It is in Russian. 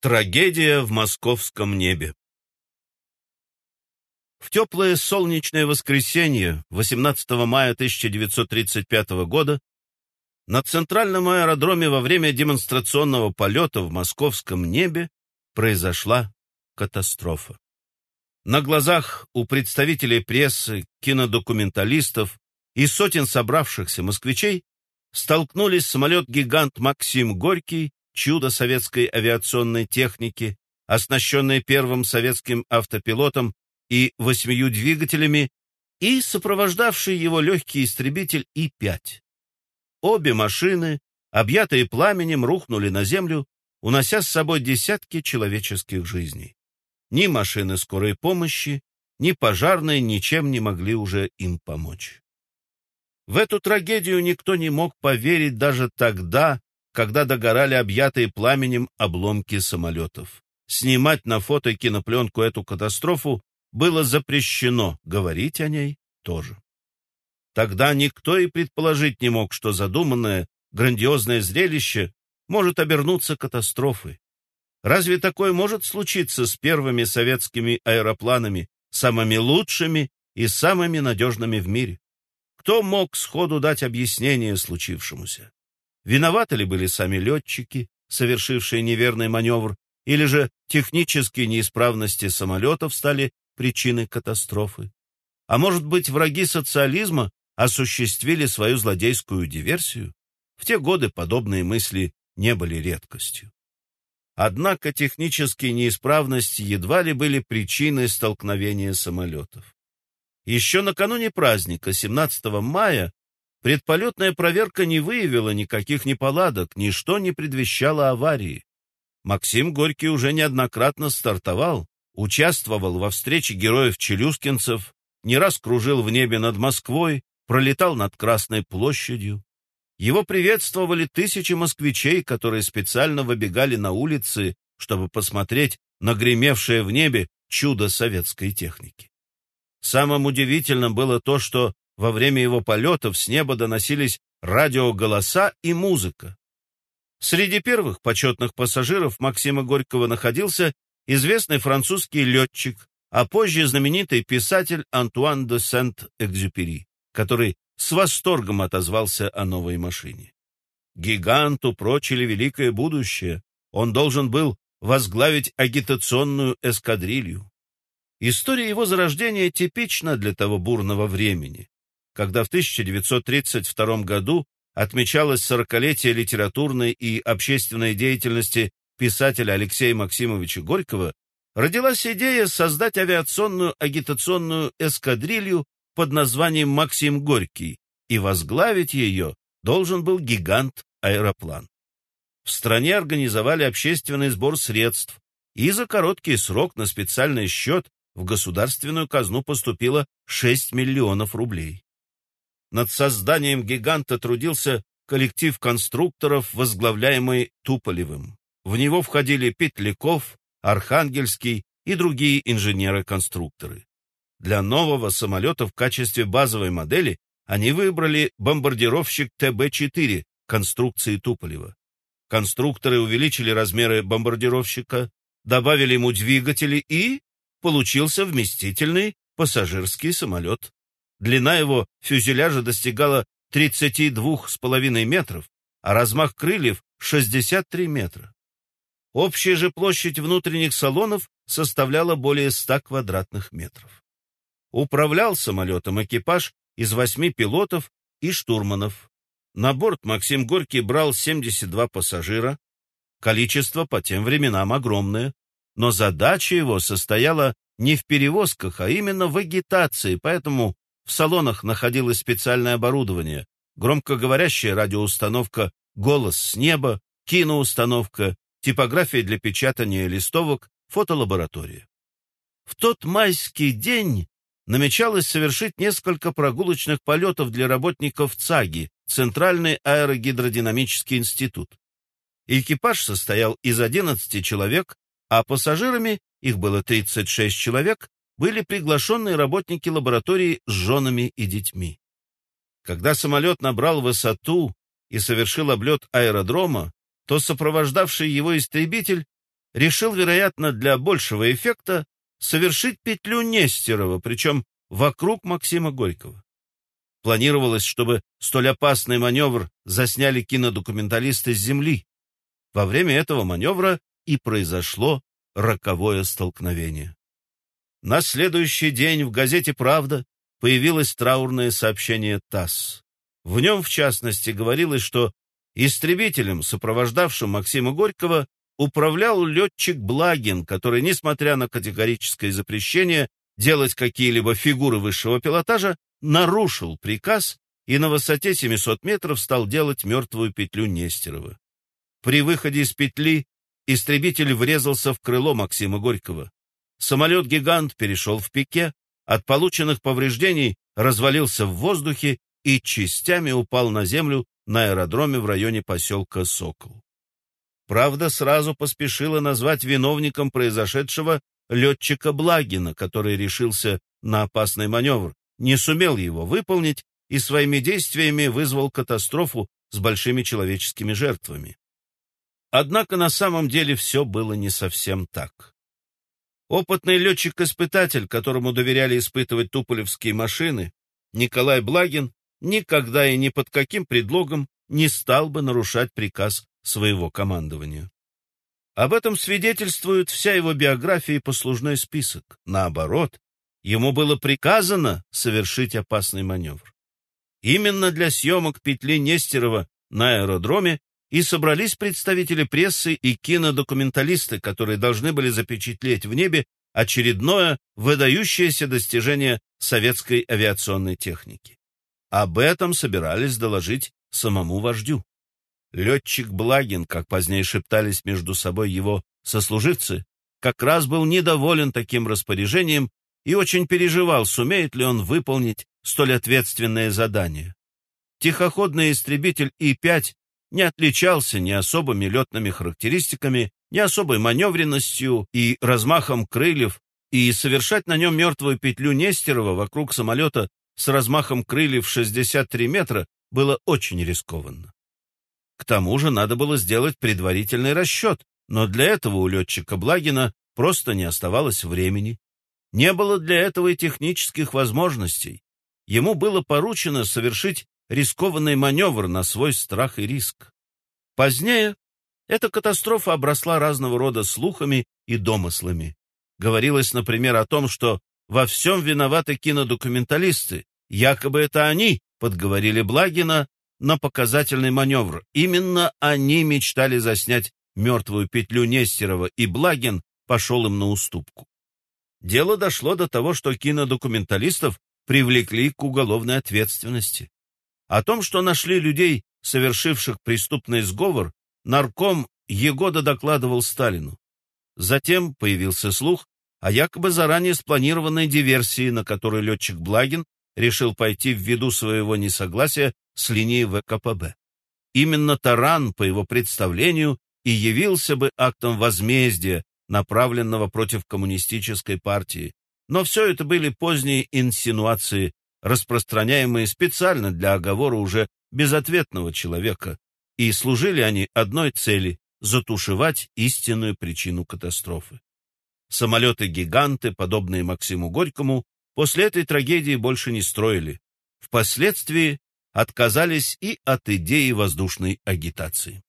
Трагедия в московском небе В теплое солнечное воскресенье 18 мая 1935 года на центральном аэродроме во время демонстрационного полета в московском небе произошла катастрофа. На глазах у представителей прессы, кинодокументалистов и сотен собравшихся москвичей столкнулись самолет-гигант «Максим Горький», чудо советской авиационной техники, оснащенный первым советским автопилотом и восьмию двигателями, и сопровождавший его легкий истребитель И-5. Обе машины, объятые пламенем, рухнули на землю, унося с собой десятки человеческих жизней. Ни машины скорой помощи, ни пожарные ничем не могли уже им помочь. В эту трагедию никто не мог поверить даже тогда, когда догорали объятые пламенем обломки самолетов. Снимать на фото и кинопленку эту катастрофу было запрещено, говорить о ней тоже. Тогда никто и предположить не мог, что задуманное грандиозное зрелище может обернуться катастрофой. Разве такое может случиться с первыми советскими аэропланами, самыми лучшими и самыми надежными в мире? Кто мог сходу дать объяснение случившемуся? Виноваты ли были сами летчики, совершившие неверный маневр, или же технические неисправности самолетов стали причиной катастрофы? А может быть, враги социализма осуществили свою злодейскую диверсию? В те годы подобные мысли не были редкостью. Однако технические неисправности едва ли были причиной столкновения самолетов. Еще накануне праздника, 17 мая, предполетная проверка не выявила никаких неполадок, ничто не предвещало аварии. Максим Горький уже неоднократно стартовал, участвовал во встрече героев-челюскинцев, не раз кружил в небе над Москвой, пролетал над Красной площадью. Его приветствовали тысячи москвичей, которые специально выбегали на улицы, чтобы посмотреть на гремевшее в небе чудо советской техники. Самым удивительным было то, что во время его полетов с неба доносились радиоголоса и музыка. Среди первых почетных пассажиров Максима Горького находился известный французский летчик, а позже знаменитый писатель Антуан де Сент-Экзюпери, который с восторгом отозвался о новой машине. Гиганту прочили великое будущее. Он должен был возглавить агитационную эскадрилью. История его зарождения типична для того бурного времени, когда в 1932 году отмечалось сорокалетие литературной и общественной деятельности писателя Алексея Максимовича Горького, родилась идея создать авиационную агитационную эскадрилью под названием Максим Горький, и возглавить ее должен был гигант-аэроплан. В стране организовали общественный сбор средств, и за короткий срок на специальный счет в государственную казну поступило 6 миллионов рублей. Над созданием гиганта трудился коллектив конструкторов, возглавляемый Туполевым. В него входили Петляков, Архангельский и другие инженеры-конструкторы. Для нового самолета в качестве базовой модели они выбрали бомбардировщик ТБ-4 конструкции Туполева. Конструкторы увеличили размеры бомбардировщика, добавили ему двигатели и получился вместительный пассажирский самолет. Длина его фюзеляжа достигала 32,5 метров, а размах крыльев 63 метра. Общая же площадь внутренних салонов составляла более 100 квадратных метров. Управлял самолетом экипаж из восьми пилотов и штурманов. На борт Максим Горький брал 72 пассажира. Количество по тем временам огромное, но задача его состояла не в перевозках, а именно в агитации, поэтому в салонах находилось специальное оборудование, громкоговорящая радиоустановка «Голос с неба», киноустановка, типография для печатания листовок, фотолаборатория. В тот майский день намечалось совершить несколько прогулочных полетов для работников ЦАГИ, Центральный аэрогидродинамический институт. Экипаж состоял из 11 человек, а пассажирами, их было 36 человек, были приглашенные работники лаборатории с женами и детьми. Когда самолет набрал высоту и совершил облет аэродрома, то сопровождавший его истребитель решил, вероятно, для большего эффекта совершить петлю Нестерова, причем вокруг Максима Горького. Планировалось, чтобы столь опасный маневр засняли кинодокументалисты с Земли. Во время этого маневра и произошло роковое столкновение. На следующий день в газете «Правда» появилось траурное сообщение ТАСС. В нем, в частности, говорилось, что истребителем, сопровождавшим Максима Горького, управлял летчик Благин, который, несмотря на категорическое запрещение делать какие-либо фигуры высшего пилотажа, нарушил приказ и на высоте 700 метров стал делать мертвую петлю Нестерова. При выходе из петли истребитель врезался в крыло Максима Горького. Самолет-гигант перешел в пике, от полученных повреждений развалился в воздухе и частями упал на землю на аэродроме в районе поселка Сокол. Правда, сразу поспешила назвать виновником произошедшего летчика Благина, который решился на опасный маневр, не сумел его выполнить и своими действиями вызвал катастрофу с большими человеческими жертвами. Однако на самом деле все было не совсем так. Опытный летчик-испытатель, которому доверяли испытывать туполевские машины, Николай Благин, никогда и ни под каким предлогом не стал бы нарушать приказ своего командования. Об этом свидетельствует вся его биография и послужной список. Наоборот, ему было приказано совершить опасный маневр. Именно для съемок петли Нестерова на аэродроме и собрались представители прессы и кинодокументалисты, которые должны были запечатлеть в небе очередное выдающееся достижение советской авиационной техники. Об этом собирались доложить самому вождю. Летчик Благин, как позднее шептались между собой его сослуживцы, как раз был недоволен таким распоряжением и очень переживал, сумеет ли он выполнить столь ответственное задание. Тихоходный истребитель И-5 не отличался ни особыми летными характеристиками, ни особой маневренностью и размахом крыльев, и совершать на нем мертвую петлю Нестерова вокруг самолета с размахом крыльев 63 метра было очень рискованно. К тому же надо было сделать предварительный расчет, но для этого у летчика Благина просто не оставалось времени. Не было для этого и технических возможностей. Ему было поручено совершить рискованный маневр на свой страх и риск. Позднее эта катастрофа обросла разного рода слухами и домыслами. Говорилось, например, о том, что во всем виноваты кинодокументалисты, якобы это они подговорили Благина на показательный маневр. Именно они мечтали заснять мертвую петлю Нестерова, и Благин пошел им на уступку. Дело дошло до того, что кинодокументалистов привлекли к уголовной ответственности. О том, что нашли людей, совершивших преступный сговор, нарком Егода докладывал Сталину. Затем появился слух о якобы заранее спланированной диверсии, на которую летчик Благин решил пойти ввиду своего несогласия с линией ВКПБ. Именно таран, по его представлению, и явился бы актом возмездия, направленного против коммунистической партии. Но все это были поздние инсинуации распространяемые специально для оговора уже безответного человека, и служили они одной цели – затушевать истинную причину катастрофы. Самолеты-гиганты, подобные Максиму Горькому, после этой трагедии больше не строили. Впоследствии отказались и от идеи воздушной агитации.